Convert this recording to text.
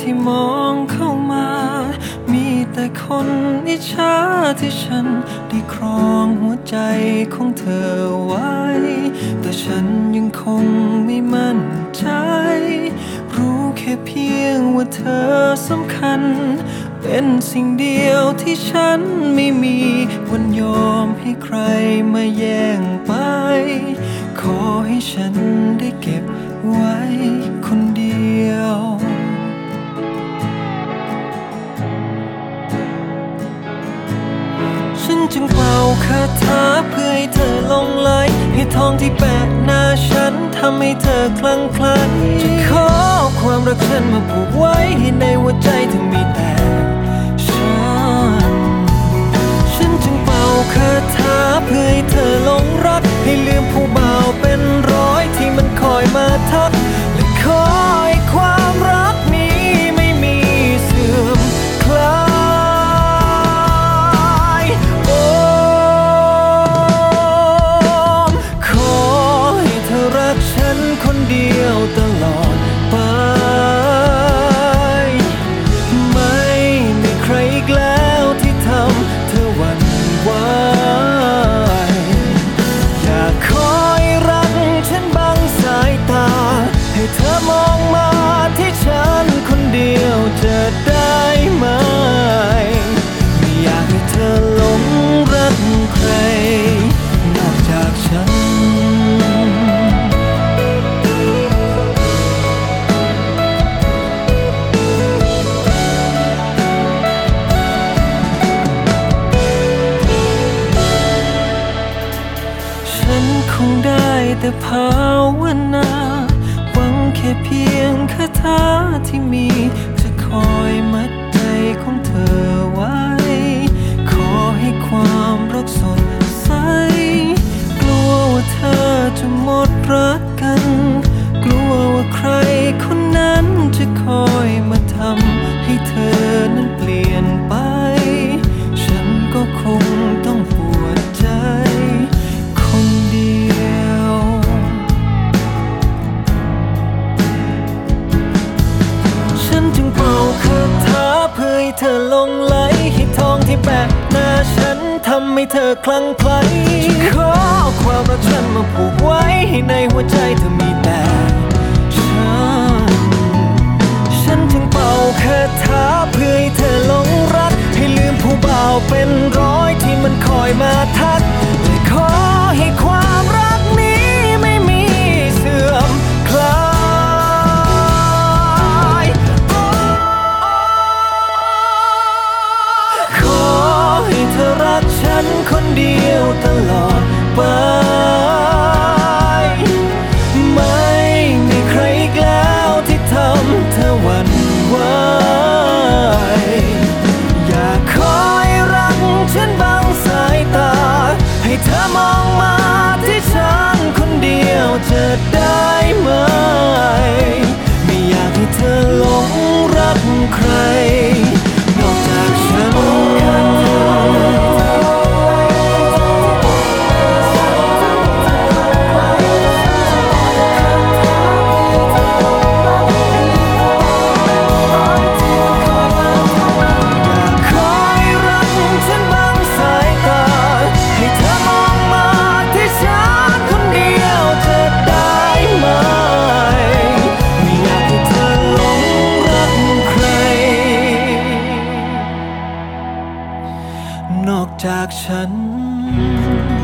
ที่มองเข้ามา มีแต่คนอิจฉาที่ฉันได้ครองหัวใจของเธอไว้ แต่ฉันยังคงไม่มั่นใจ รู้แค่เพียงว่าเธอสำคัญ เป็นสิ่งเดียวที่ฉันไม่มีวันยอมให้ใครมาแย่งไป ขอให้ฉันได้เก็บไว้คนเดียว จึงเป่าคาถาเพื่อให้เธอลงไหลให้ทองที่แปะหน้าฉันทำให้เธอคลั่งไคล้จะขอความรักฉันมาผูกไว้ให้ในหัวใจเธอมีแต่ มาที่ฉันคนเดียวจะได้ไหม ไม่อยากให้เธอหลงรักใคร นอกจากฉัน ฉันคงได้แต่ภาวนา เธอลงไหลให้ทองที่แปะหน้าฉันทำให้เธอคลั่งไคล้ขอความรักฉันมาผูกไว้ให้ในหัวใจเธอมีแต่ มองมาที่ฉันคนเดียวเธอได้ไหม ไม่อยากให้เธอหลงรักใคร ฉัน